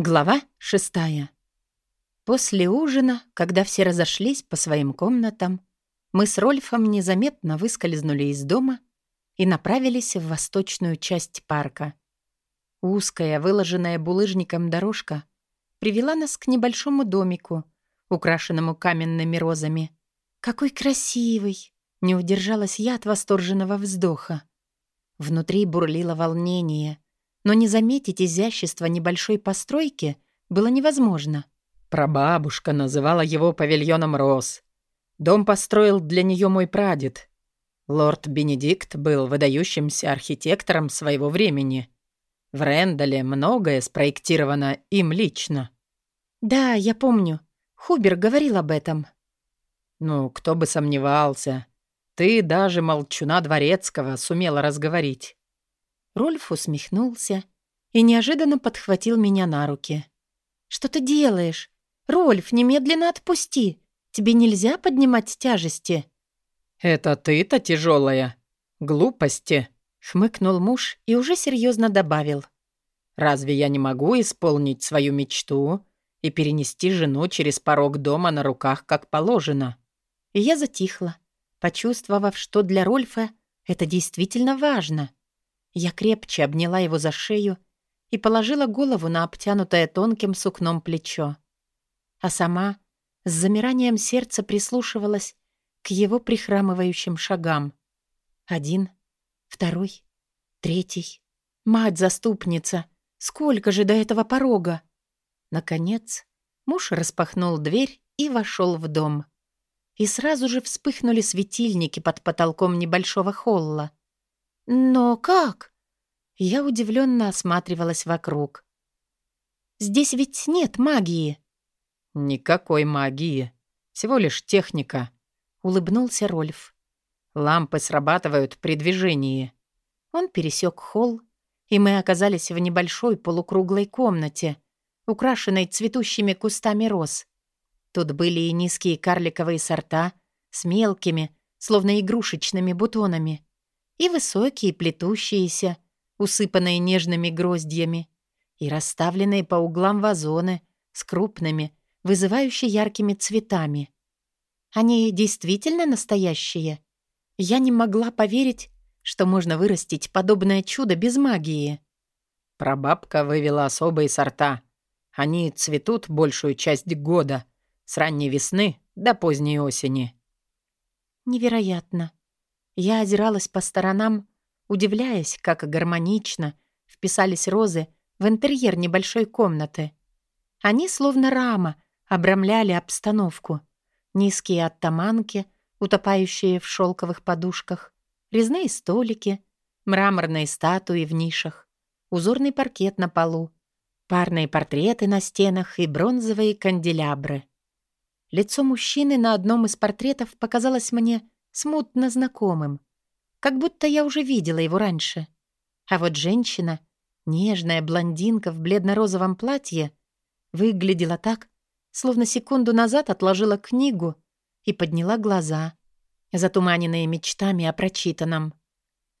Глава шестая. После ужина, когда все разошлись по своим комнатам, мы с Рольфом незаметно выскользнули из дома и направились в восточную часть парка. Узкая, выложенная булыжником дорожка привела нас к небольшому домику, украшенному каменными розами. «Какой красивый!» — не удержалась я от восторженного вздоха. Внутри бурлило волнение — но не заметить изящество небольшой постройки было невозможно. Прабабушка называла его павильоном роз. Дом построил для нее мой прадед. Лорд Бенедикт был выдающимся архитектором своего времени. В Рэндале многое спроектировано им лично. «Да, я помню. Хубер говорил об этом». «Ну, кто бы сомневался. Ты даже молчуна дворецкого сумела разговорить. Рольф усмехнулся и неожиданно подхватил меня на руки. «Что ты делаешь? Рольф, немедленно отпусти! Тебе нельзя поднимать тяжести!» «Это ты-то тяжелая. Глупости!» — хмыкнул муж и уже серьезно добавил. «Разве я не могу исполнить свою мечту и перенести жену через порог дома на руках, как положено?» И я затихла, почувствовав, что для Рольфа это действительно важно — я крепче обняла его за шею и положила голову на обтянутое тонким сукном плечо. А сама с замиранием сердца прислушивалась к его прихрамывающим шагам. Один, второй, третий. Мать-заступница! Сколько же до этого порога? Наконец, муж распахнул дверь и вошел в дом. И сразу же вспыхнули светильники под потолком небольшого холла. «Но как?» Я удивленно осматривалась вокруг. «Здесь ведь нет магии». «Никакой магии. Всего лишь техника», — улыбнулся Рольф. «Лампы срабатывают при движении». Он пересек холл, и мы оказались в небольшой полукруглой комнате, украшенной цветущими кустами роз. Тут были и низкие карликовые сорта с мелкими, словно игрушечными бутонами, и высокие плетущиеся, усыпанные нежными гроздьями, и расставленные по углам вазоны с крупными, вызывающе яркими цветами. Они действительно настоящие? Я не могла поверить, что можно вырастить подобное чудо без магии. Прабабка вывела особые сорта. Они цветут большую часть года, с ранней весны до поздней осени. Невероятно. Я озиралась по сторонам, удивляясь, как гармонично вписались розы в интерьер небольшой комнаты. Они, словно рама, обрамляли обстановку. Низкие оттаманки, утопающие в шелковых подушках, резные столики, мраморные статуи в нишах, узорный паркет на полу, парные портреты на стенах и бронзовые канделябры. Лицо мужчины на одном из портретов показалось мне смутно знакомым. Как будто я уже видела его раньше. А вот женщина, нежная блондинка в бледно-розовом платье, выглядела так, словно секунду назад отложила книгу и подняла глаза, затуманенные мечтами о прочитанном.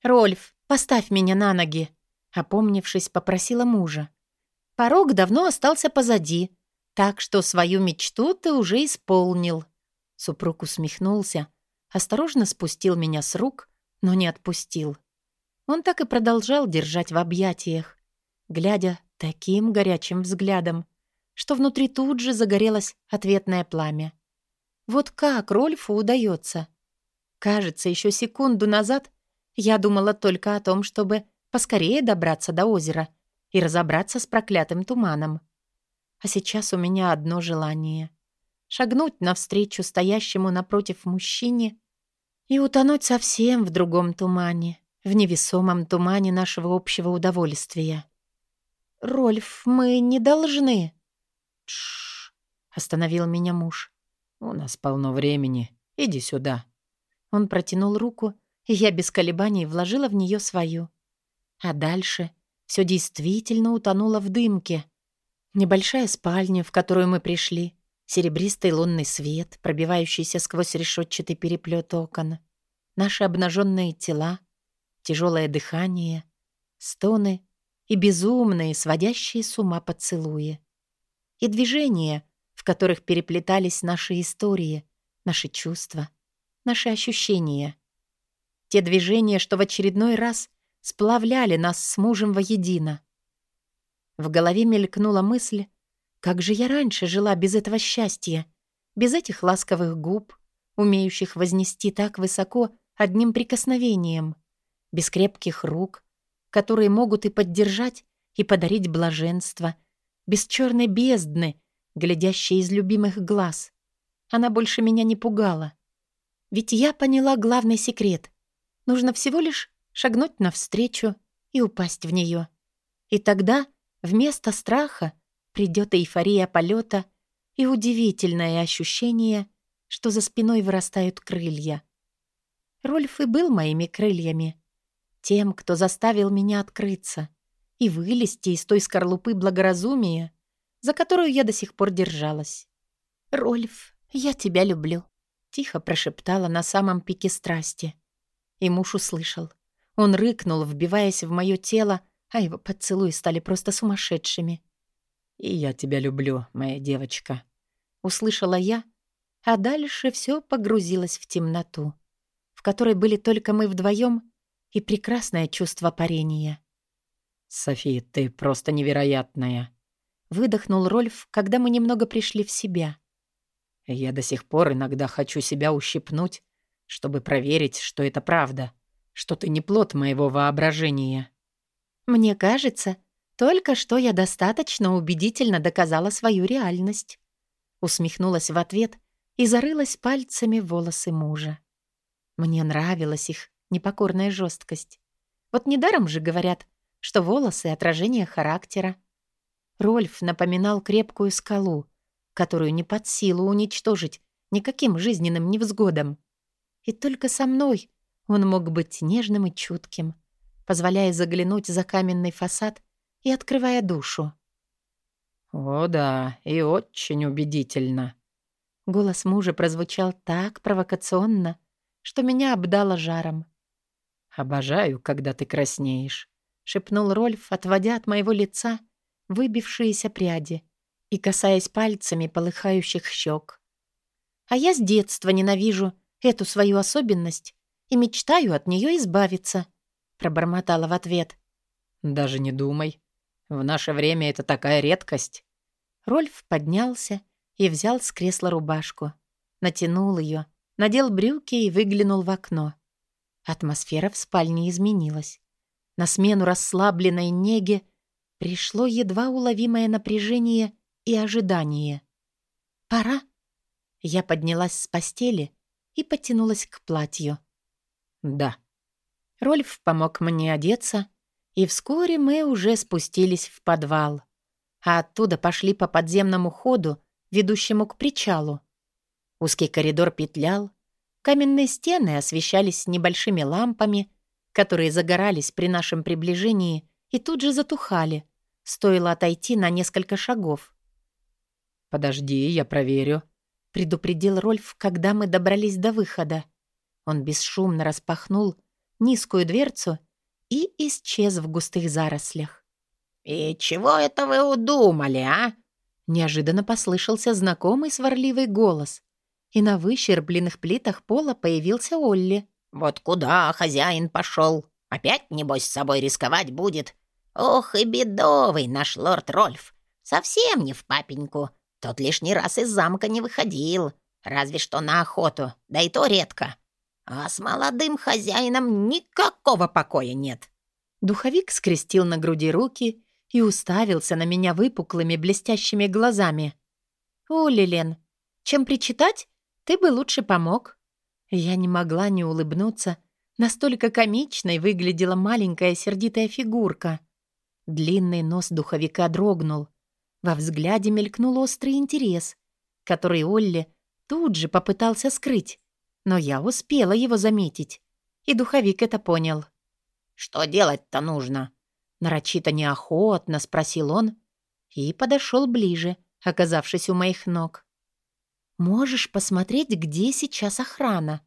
«Рольф, поставь меня на ноги!» Опомнившись, попросила мужа. «Порог давно остался позади, так что свою мечту ты уже исполнил». Супруг усмехнулся, осторожно спустил меня с рук, но не отпустил. Он так и продолжал держать в объятиях, глядя таким горячим взглядом, что внутри тут же загорелось ответное пламя. Вот как Рольфу удается? Кажется, еще секунду назад я думала только о том, чтобы поскорее добраться до озера и разобраться с проклятым туманом. А сейчас у меня одно желание — шагнуть навстречу стоящему напротив мужчине и утонуть совсем в другом тумане, в невесомом тумане нашего общего удовольствия. «Рольф, мы не должны...» «Тш!» — остановил меня муж. «У нас полно времени. Иди сюда». Он протянул руку, и я без колебаний вложила в нее свою. А дальше все действительно утонуло в дымке. Небольшая спальня, в которую мы пришли, серебристый лунный свет, пробивающийся сквозь решетчатый переплет окон, наши обнаженные тела, тяжелое дыхание, стоны и безумные, сводящие с ума поцелуи. и движения, в которых переплетались наши истории, наши чувства, наши ощущения. Те движения, что в очередной раз сплавляли нас с мужем воедино. В голове мелькнула мысль, как же я раньше жила без этого счастья, без этих ласковых губ, умеющих вознести так высоко одним прикосновением, без крепких рук, которые могут и поддержать, и подарить блаженство, без черной бездны, глядящей из любимых глаз. Она больше меня не пугала. Ведь я поняла главный секрет. Нужно всего лишь шагнуть навстречу и упасть в нее. И тогда вместо страха придет эйфория полета и удивительное ощущение, что за спиной вырастают крылья. Рольф и был моими крыльями. Тем, кто заставил меня открыться и вылезти из той скорлупы благоразумия, за которую я до сих пор держалась. «Рольф, я тебя люблю», — тихо прошептала на самом пике страсти. И муж услышал. Он рыкнул, вбиваясь в мое тело, а его поцелуи стали просто сумасшедшими. «И я тебя люблю, моя девочка», — услышала я, а дальше все погрузилось в темноту, в которой были только мы вдвоем и прекрасное чувство парения. «Софи, ты просто невероятная», — выдохнул Рольф, когда мы немного пришли в себя. «Я до сих пор иногда хочу себя ущипнуть, чтобы проверить, что это правда, что ты не плод моего воображения». «Мне кажется, только что я достаточно убедительно доказала свою реальность», усмехнулась в ответ и зарылась пальцами в волосы мужа. Мне нравилась их непокорная жесткость. Вот недаром же говорят — что волосы — отражение характера. Рольф напоминал крепкую скалу, которую не под силу уничтожить никаким жизненным невзгодом. И только со мной он мог быть нежным и чутким, позволяя заглянуть за каменный фасад и открывая душу. «О да, и очень убедительно». Голос мужа прозвучал так провокационно, что меня обдало жаром. «Обожаю, когда ты краснеешь шепнул Рольф, отводя от моего лица выбившиеся пряди и касаясь пальцами полыхающих щек. А я с детства ненавижу эту свою особенность и мечтаю от нее избавиться, пробормотала в ответ. Даже не думай. В наше время это такая редкость. Рольф поднялся и взял с кресла рубашку, натянул ее, надел брюки и выглянул в окно. Атмосфера в спальне изменилась. На смену расслабленной неге пришло едва уловимое напряжение и ожидание. «Пора?» Я поднялась с постели и потянулась к платью. «Да». Рольф помог мне одеться, и вскоре мы уже спустились в подвал, а оттуда пошли по подземному ходу, ведущему к причалу. Узкий коридор петлял, каменные стены освещались небольшими лампами — которые загорались при нашем приближении и тут же затухали. Стоило отойти на несколько шагов. «Подожди, я проверю», — предупредил Рольф, когда мы добрались до выхода. Он бесшумно распахнул низкую дверцу и исчез в густых зарослях. «И чего это вы удумали, а?» Неожиданно послышался знакомый сварливый голос, и на выщербленных плитах пола появился Олли. «Вот куда хозяин пошел? Опять, небось, с собой рисковать будет? Ох и бедовый наш лорд Рольф! Совсем не в папеньку. Тот лишний раз из замка не выходил, разве что на охоту, да и то редко. А с молодым хозяином никакого покоя нет». Духовик скрестил на груди руки и уставился на меня выпуклыми блестящими глазами. «О, Лилен, чем причитать, ты бы лучше помог». Я не могла не улыбнуться. Настолько комичной выглядела маленькая сердитая фигурка. Длинный нос духовика дрогнул. Во взгляде мелькнул острый интерес, который Олли тут же попытался скрыть. Но я успела его заметить, и духовик это понял. «Что делать-то нужно?» Нарочито неохотно спросил он и подошел ближе, оказавшись у моих ног. «Можешь посмотреть, где сейчас охрана?»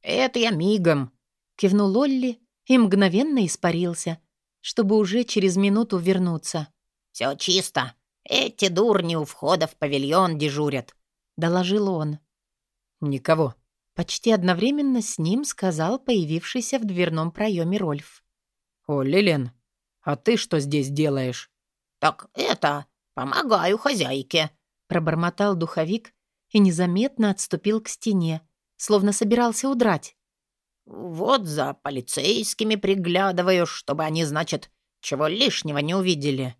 «Это я мигом», — кивнул Лолли и мгновенно испарился, чтобы уже через минуту вернуться. «Все чисто. Эти дурни у входа в павильон дежурят», — доложил он. «Никого», — почти одновременно с ним сказал появившийся в дверном проеме Рольф. «О, Лилен, а ты что здесь делаешь?» «Так это, помогаю хозяйке», — пробормотал духовик и незаметно отступил к стене, словно собирался удрать. «Вот за полицейскими приглядываю, чтобы они, значит, чего лишнего не увидели».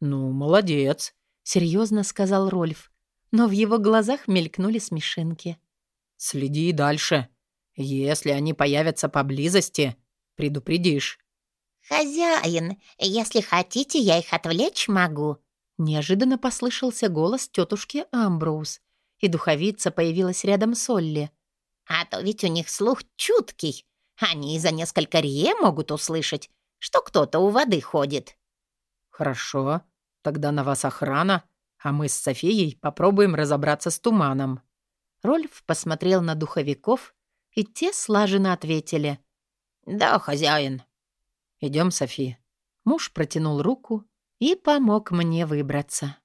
«Ну, молодец», — серьезно сказал Рольф, но в его глазах мелькнули смешинки. «Следи дальше. Если они появятся поблизости, предупредишь». «Хозяин, если хотите, я их отвлечь могу». Неожиданно послышался голос тетушки Амброуз, и духовица появилась рядом с Олли. «А то ведь у них слух чуткий. Они за несколько рье могут услышать, что кто-то у воды ходит». «Хорошо. Тогда на вас охрана, а мы с Софией попробуем разобраться с туманом». Рольф посмотрел на духовиков, и те слаженно ответили. «Да, хозяин». Идем, Софи». Муж протянул руку и помог мне выбраться.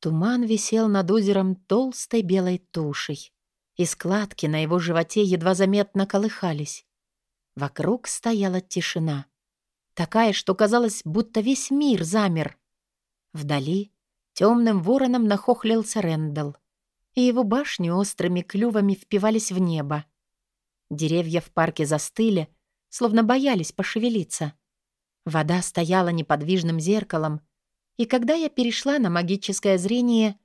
Туман висел над озером толстой белой тушей, и складки на его животе едва заметно колыхались. Вокруг стояла тишина. Такая, что казалось, будто весь мир замер. Вдали темным вороном нахохлился Рэндалл, и его башни острыми клювами впивались в небо. Деревья в парке застыли, словно боялись пошевелиться. Вода стояла неподвижным зеркалом, и когда я перешла на магическое зрение,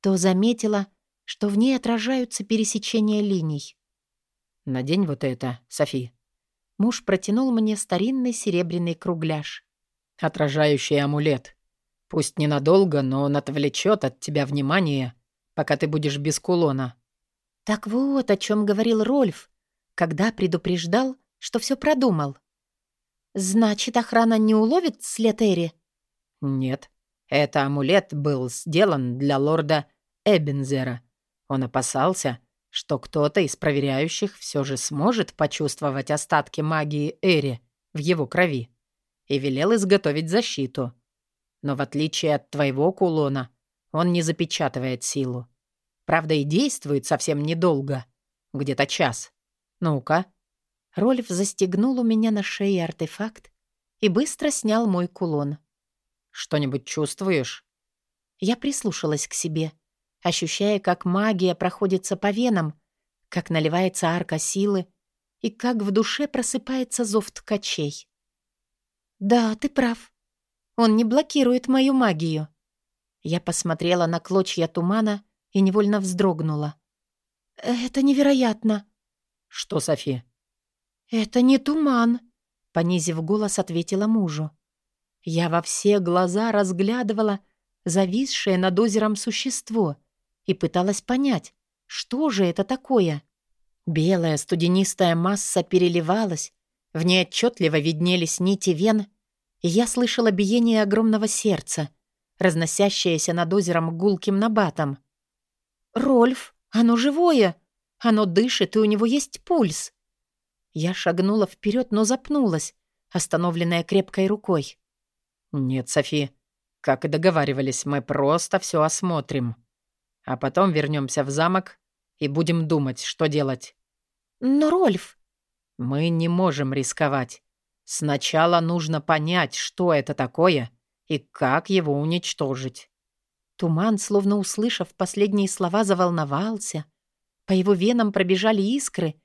то заметила, что в ней отражаются пересечения линий. «Надень вот это, Софи», Муж протянул мне старинный серебряный кругляш. «Отражающий амулет. Пусть ненадолго, но он отвлечет от тебя внимание, пока ты будешь без кулона». Так вот, о чем говорил Рольф, когда предупреждал, что все продумал. «Значит, охрана не уловит след Эри?» «Нет. Это амулет был сделан для лорда Эбензера. Он опасался, что кто-то из проверяющих все же сможет почувствовать остатки магии Эри в его крови и велел изготовить защиту. Но в отличие от твоего кулона, он не запечатывает силу. Правда, и действует совсем недолго, где-то час. Ну-ка. Рольф застегнул у меня на шее артефакт и быстро снял мой кулон. «Что-нибудь чувствуешь?» Я прислушалась к себе — ощущая, как магия проходится по венам, как наливается арка силы и как в душе просыпается зов ткачей. «Да, ты прав. Он не блокирует мою магию». Я посмотрела на клочья тумана и невольно вздрогнула. «Это невероятно!» «Что, Софи?» «Это не туман», — понизив голос, ответила мужу. Я во все глаза разглядывала зависшее над озером существо — и пыталась понять, что же это такое. Белая студенистая масса переливалась, в ней отчетливо виднелись нити вен, и я слышала биение огромного сердца, разносящееся над озером гулким набатом. «Рольф, оно живое! Оно дышит, и у него есть пульс!» Я шагнула вперед, но запнулась, остановленная крепкой рукой. «Нет, Софи, как и договаривались, мы просто все осмотрим», а потом вернемся в замок и будем думать, что делать. Но, Рольф... Мы не можем рисковать. Сначала нужно понять, что это такое и как его уничтожить. Туман, словно услышав последние слова, заволновался. По его венам пробежали искры.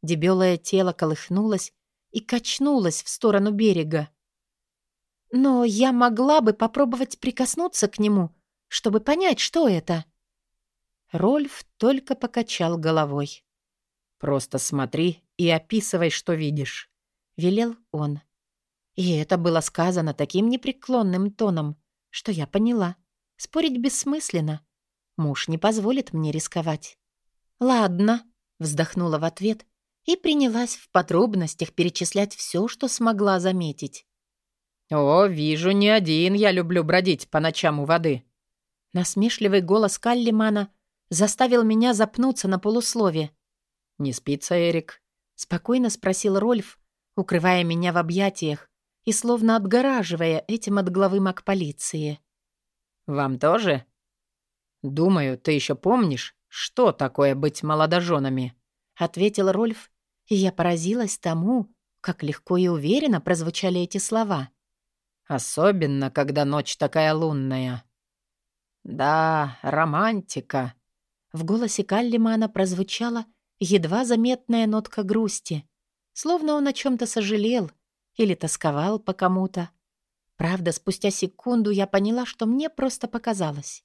Дебелое тело колыхнулось и качнулось в сторону берега. Но я могла бы попробовать прикоснуться к нему, чтобы понять, что это. Рольф только покачал головой. «Просто смотри и описывай, что видишь», — велел он. И это было сказано таким непреклонным тоном, что я поняла. Спорить бессмысленно. Муж не позволит мне рисковать. «Ладно», — вздохнула в ответ и принялась в подробностях перечислять все, что смогла заметить. «О, вижу, не один я люблю бродить по ночам у воды». Насмешливый голос Каллимана заставил меня запнуться на полуслове. «Не спится, Эрик?» — спокойно спросил Рольф, укрывая меня в объятиях и словно отгораживая этим от главы маг полиции. Вам тоже? Думаю, ты еще помнишь, что такое быть молодоженами, ответил Рольф, и я поразилась тому, как легко и уверенно прозвучали эти слова. Особенно, когда ночь такая лунная. Да, романтика. В голосе Каллимана прозвучала едва заметная нотка грусти, словно он о чем-то сожалел или тосковал по кому-то. Правда, спустя секунду я поняла, что мне просто показалось.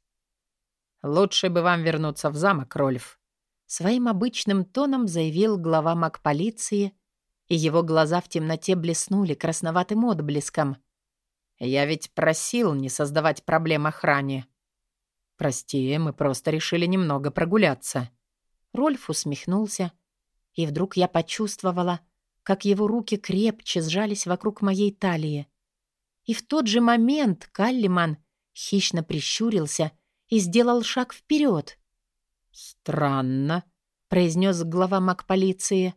«Лучше бы вам вернуться в замок, Рольф», — своим обычным тоном заявил глава маг-полиции, и его глаза в темноте блеснули красноватым отблеском. «Я ведь просил не создавать проблем охране». «Прости, мы просто решили немного прогуляться». Рольф усмехнулся, и вдруг я почувствовала, как его руки крепче сжались вокруг моей талии. И в тот же момент Каллиман хищно прищурился и сделал шаг вперед. «Странно», — произнес глава маг-полиции.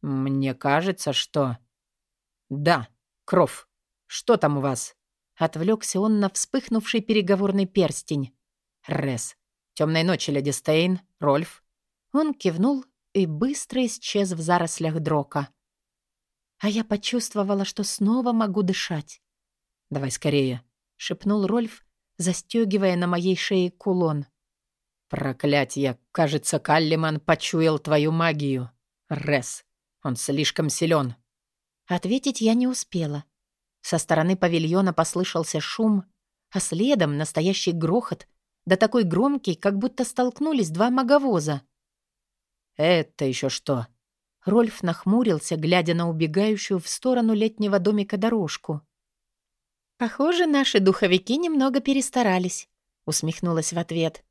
«Мне кажется, что...» «Да, Кров, что там у вас?» Отвлекся он на вспыхнувший переговорный перстень. «Рес, темной ночи, леди Стейн, Рольф». Он кивнул и быстро исчез в зарослях дрока. А я почувствовала, что снова могу дышать. «Давай скорее», — шепнул Рольф, застегивая на моей шее кулон. «Проклятье! Кажется, Каллиман почуял твою магию. Рес, он слишком силен. Ответить я не успела. Со стороны павильона послышался шум, а следом настоящий грохот, да такой громкий, как будто столкнулись два маговоза. «Это еще что?» Рольф нахмурился, глядя на убегающую в сторону летнего домика дорожку. «Похоже, наши духовики немного перестарались», — усмехнулась в ответ.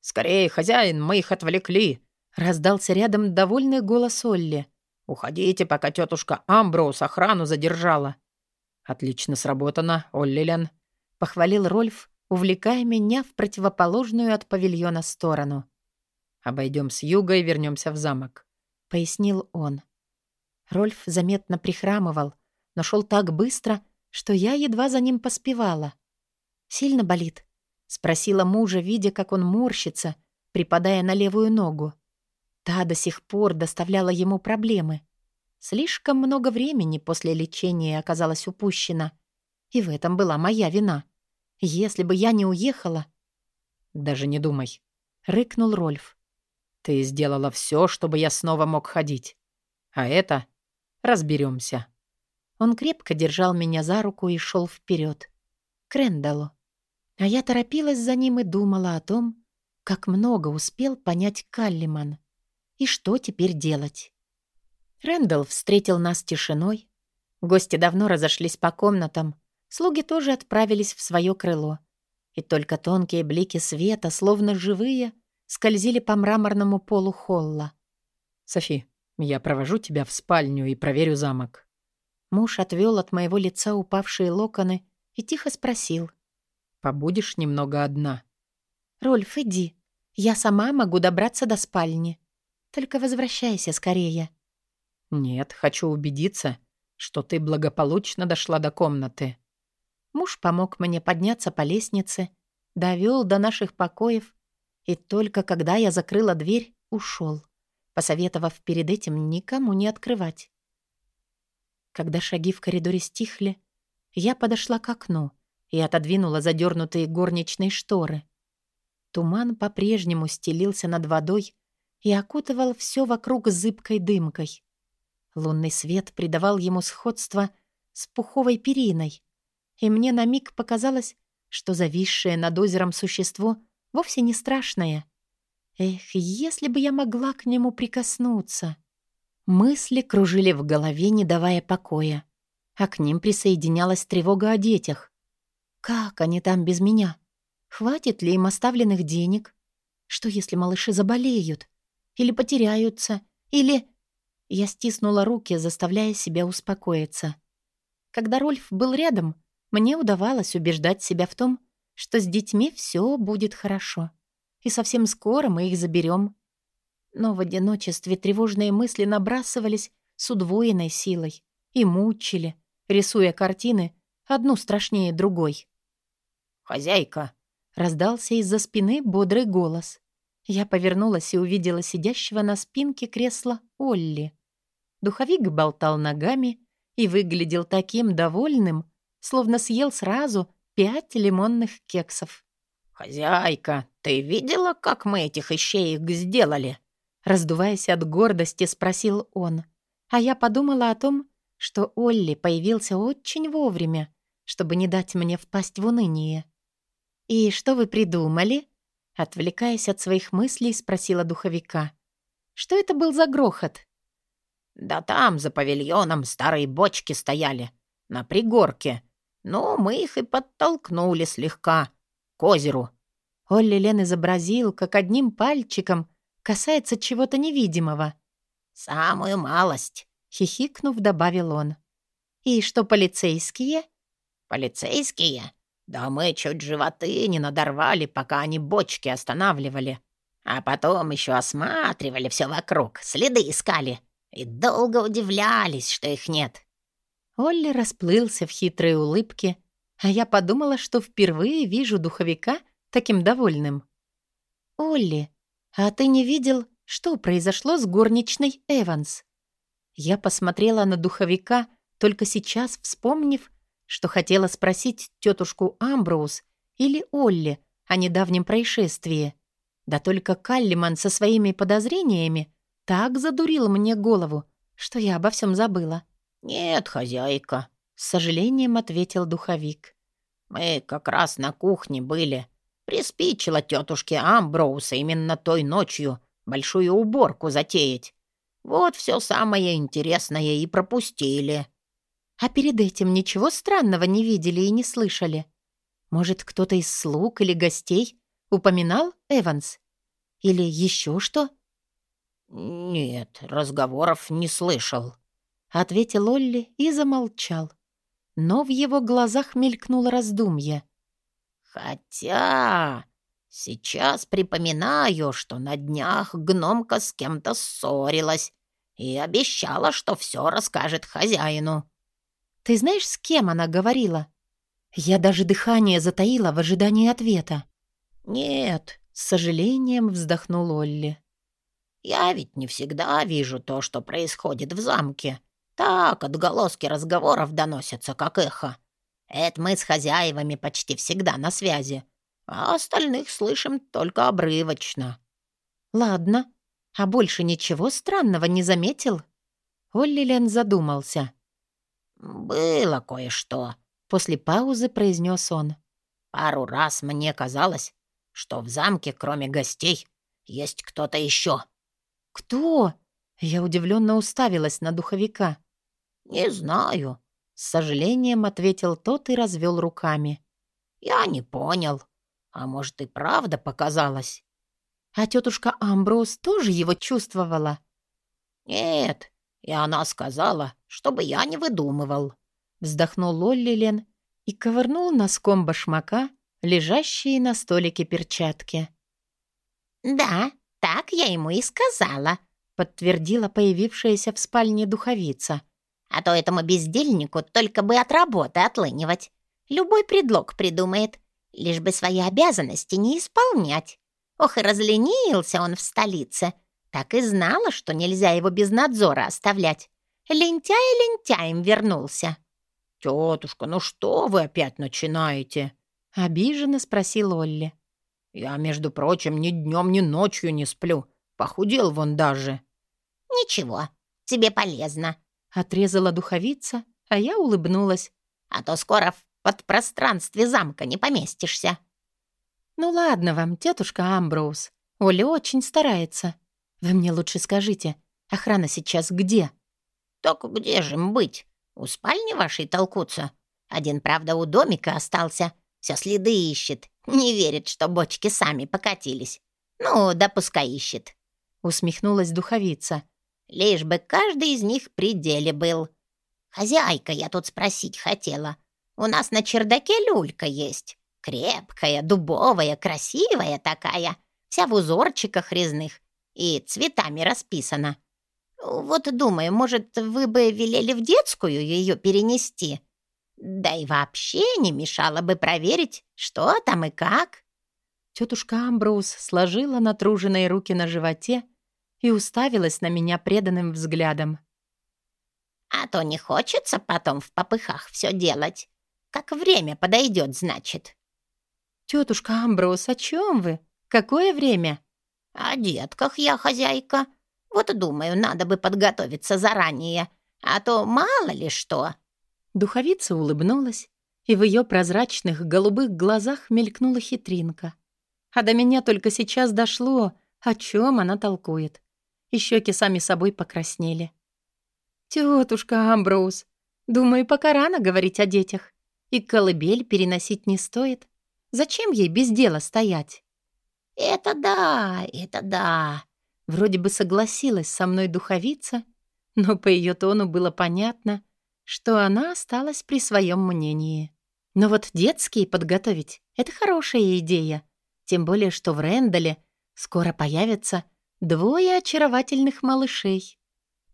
«Скорее, хозяин, мы их отвлекли», — раздался рядом довольный голос Олли. «Уходите, пока тетушка Амброуз охрану задержала». «Отлично сработано, Оллилен», — похвалил Рольф, увлекая меня в противоположную от павильона сторону. «Обойдем с юга и вернемся в замок», — пояснил он. Рольф заметно прихрамывал, но шел так быстро, что я едва за ним поспевала. «Сильно болит?» — спросила мужа, видя, как он морщится, припадая на левую ногу. Та до сих пор доставляла ему проблемы. Слишком много времени после лечения оказалось упущено. И в этом была моя вина. Если бы я не уехала... «Даже не думай», — рыкнул Рольф. «Ты сделала все, чтобы я снова мог ходить. А это... разберемся. Он крепко держал меня за руку и шел вперед. К. А я торопилась за ним и думала о том, как много успел понять Каллиман. И что теперь делать? Рэндалл встретил нас тишиной. Гости давно разошлись по комнатам. Слуги тоже отправились в свое крыло. И только тонкие блики света, словно живые, скользили по мраморному полу холла. «Софи, я провожу тебя в спальню и проверю замок». Муж отвел от моего лица упавшие локоны и тихо спросил. «Побудешь немного одна?» «Рольф, иди. Я сама могу добраться до спальни. Только возвращайся скорее». «Нет, хочу убедиться, что ты благополучно дошла до комнаты». Муж помог мне подняться по лестнице, довел до наших покоев, и только когда я закрыла дверь, ушел, посоветовав перед этим никому не открывать. Когда шаги в коридоре стихли, я подошла к окну и отодвинула задернутые горничные шторы. Туман по-прежнему стелился над водой и окутывал все вокруг зыбкой дымкой. Лунный свет придавал ему сходство с пуховой периной, и мне на миг показалось, что зависшее над озером существо вовсе не страшное. Эх, если бы я могла к нему прикоснуться! Мысли кружили в голове, не давая покоя. А к ним присоединялась тревога о детях. Как они там без меня? Хватит ли им оставленных денег? Что, если малыши заболеют? Или потеряются? Или... Я стиснула руки, заставляя себя успокоиться. Когда Рольф был рядом, мне удавалось убеждать себя в том, что с детьми все будет хорошо. И совсем скоро мы их заберем. Но в одиночестве тревожные мысли набрасывались с удвоенной силой и мучили, рисуя картины, одну страшнее другой. «Хозяйка!» Раздался из-за спины бодрый голос. Я повернулась и увидела сидящего на спинке кресла Олли. Духовик болтал ногами и выглядел таким довольным, словно съел сразу пять лимонных кексов. «Хозяйка, ты видела, как мы этих ищеек сделали?» Раздуваясь от гордости, спросил он. А я подумала о том, что Олли появился очень вовремя, чтобы не дать мне впасть в уныние. «И что вы придумали?» Отвлекаясь от своих мыслей, спросила духовика. «Что это был за грохот?» «Да там, за павильоном, старые бочки стояли, на пригорке. Ну, мы их и подтолкнули слегка, к озеру». Олли Лен изобразил, как одним пальчиком касается чего-то невидимого. «Самую малость», — хихикнув, добавил он. «И что полицейские?» «Полицейские? Да мы чуть животы не надорвали, пока они бочки останавливали. А потом еще осматривали все вокруг, следы искали. И долго удивлялись, что их нет». Олли расплылся в хитрой улыбке, а я подумала, что впервые вижу духовика таким довольным. «Олли, а ты не видел, что произошло с горничной Эванс?» Я посмотрела на духовика, только сейчас вспомнив, что хотела спросить тетушку Амброуз или Олли о недавнем происшествии. Да только Каллиман со своими подозрениями так задурил мне голову, что я обо всем забыла. «Нет, хозяйка», — с сожалением ответил духовик. «Мы как раз на кухне были. Приспичила тетушке Амброуса именно той ночью большую уборку затеять. Вот все самое интересное и пропустили». А перед этим ничего странного не видели и не слышали. Может, кто-то из слуг или гостей упоминал Эванс? Или еще что? «Нет, разговоров не слышал», — ответил Олли и замолчал. Но в его глазах мелькнуло раздумье. «Хотя сейчас припоминаю, что на днях гномка с кем-то ссорилась и обещала, что все расскажет хозяину». Ты знаешь, с кем она говорила? Я даже дыхание затаила в ожидании ответа. Нет, с сожалением вздохнул Олли. Я ведь не всегда вижу то, что происходит в замке. Так отголоски разговоров доносятся, как эхо. Это мы с хозяевами почти всегда на связи, а остальных слышим только обрывочно. Ладно, а больше ничего странного не заметил? Олли Лен задумался. «Было кое-что», — после паузы произнес он. «Пару раз мне казалось, что в замке, кроме гостей, есть кто-то еще». «Кто?» Я удивленно уставилась на духовика. «Не знаю», — с сожалением ответил тот и развел руками. «Я не понял. А может, и правда показалось?» «А тетушка Амброуз тоже его чувствовала?» «Нет, и она сказала, чтобы я не выдумывал. Вздохнул Лоллилен и ковырнул носком башмака лежащие на столике перчатки. «Да, так я ему и сказала», — подтвердила появившаяся в спальне духовица. «А то этому бездельнику только бы от работы отлынивать. Любой предлог придумает, лишь бы свои обязанности не исполнять. Ох, и разленился он в столице. Так и знала, что нельзя его без надзора оставлять. Лентяй лентяем вернулся. «Тетушка, ну что вы опять начинаете?» — обиженно спросил Олли. «Я, между прочим, ни днем, ни ночью не сплю. Похудел вон даже». «Ничего, тебе полезно», — отрезала духовица, а я улыбнулась. «А то скоро в подпространстве замка не поместишься». «Ну ладно вам, тетушка Амброуз. Оля очень старается. Вы мне лучше скажите, охрана сейчас где?» «Так где же им быть? У спальни вашей толкутся. Один, правда, у домика остался. Все следы ищет. Не верит, что бочки сами покатились. Ну, да пускай ищет». Усмехнулась духовица. «Лишь бы каждый из них при деле был. Хозяйка, я тут спросить хотела. У нас на чердаке люлька есть. Крепкая, дубовая, красивая такая. Вся в узорчиках резных и цветами расписана. Вот думаю, может, вы бы велели в детскую ее перенести? Да и вообще не мешало бы проверить, что там и как». Тетушка Амброуз сложила натруженные руки на животе и уставилась на меня преданным взглядом. «А то не хочется потом в попыхах все делать. Как время подойдет, значит». «Тетушка Амброуз, о чем вы? Какое время?» «О детках я хозяйка. Вот думаю, надо бы подготовиться заранее, а то мало ли что». Духовица улыбнулась, и в ее прозрачных голубых глазах мелькнула хитринка. А до меня только сейчас дошло, о чем она толкует. И щеки сами собой покраснели. «Тетушка Амброуз, думаю, пока рано говорить о детях. И колыбель переносить не стоит. Зачем ей без дела стоять?» «Это да, это да», Вроде бы согласилась со мной духовица, но по ее тону было понятно, что она осталась при своем мнении. Но вот детские подготовить — это хорошая идея. Тем более, что в Рэндале скоро появятся двое очаровательных малышей.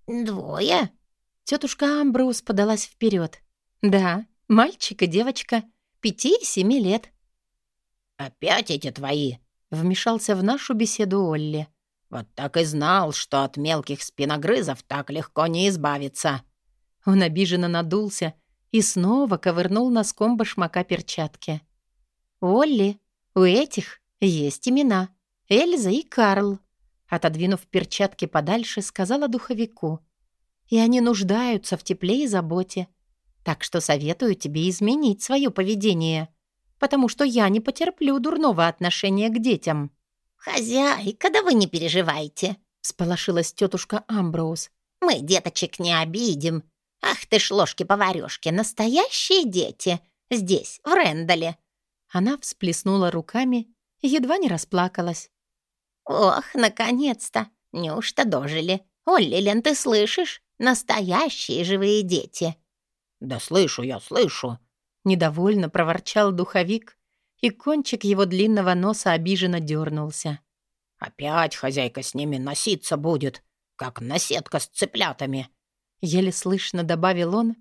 «Двое?» Тетушка Амброуз подалась вперед. «Да, мальчик и девочка, пяти и семи лет». «Опять эти твои?» — вмешался в нашу беседу Олли. «Вот так и знал, что от мелких спиногрызов так легко не избавиться». Он обиженно надулся и снова ковырнул носком башмака перчатки. «Олли, у этих есть имена. Эльза и Карл», отодвинув перчатки подальше, сказала духовику. «И они нуждаются в тепле и заботе. Так что советую тебе изменить свое поведение, потому что я не потерплю дурного отношения к детям». «Хозяйка, да вы не переживайте», — сполошилась тетушка Амброуз. «Мы деточек не обидим. Ах ты ж ложки-поварёшки, настоящие дети. Здесь, в Рендале». Она всплеснула руками и едва не расплакалась. «Ох, наконец-то! Неужто дожили? Олли, ты слышишь? Настоящие живые дети!» «Да слышу я, слышу!» Недовольно проворчал духовик, и кончик его длинного носа обиженно дернулся. «Опять хозяйка с ними носиться будет, как наседка с цыплятами!» Еле слышно добавил он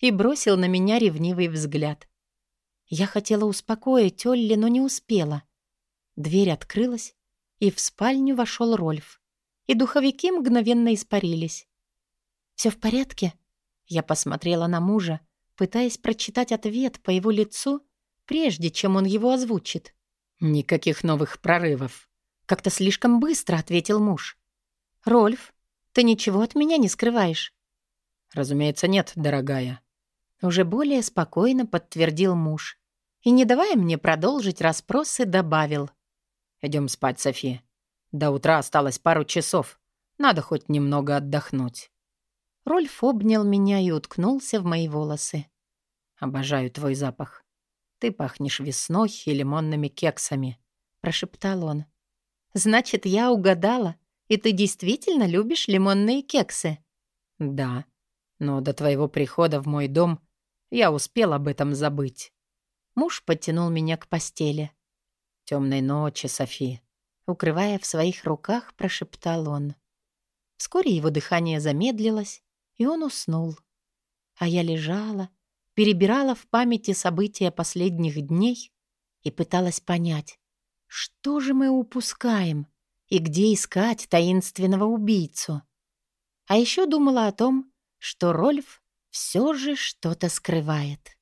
и бросил на меня ревнивый взгляд. Я хотела успокоить Олли, но не успела. Дверь открылась, и в спальню вошел Рольф. И духовики мгновенно испарились. «Все в порядке?» Я посмотрела на мужа, пытаясь прочитать ответ по его лицу, прежде чем он его озвучит. «Никаких новых прорывов», — как-то слишком быстро ответил муж. «Рольф, ты ничего от меня не скрываешь?» «Разумеется, нет, дорогая». Уже более спокойно подтвердил муж. И, не давая мне продолжить расспросы, добавил. Идем спать, Софи. До утра осталось пару часов. Надо хоть немного отдохнуть». Рольф обнял меня и уткнулся в мои волосы. «Обожаю твой запах. Ты пахнешь весной и лимонными кексами», — прошептал он. «Значит, я угадала, и ты действительно любишь лимонные кексы?» «Да, но до твоего прихода в мой дом я успел об этом забыть». Муж подтянул меня к постели. «Темной ночи, Софи», — укрывая в своих руках, прошептал он. Вскоре его дыхание замедлилось, и он уснул. А я лежала, перебирала в памяти события последних дней и пыталась понять, что же мы упускаем и где искать таинственного убийцу. А еще думала о том, что Рольф все же что-то скрывает.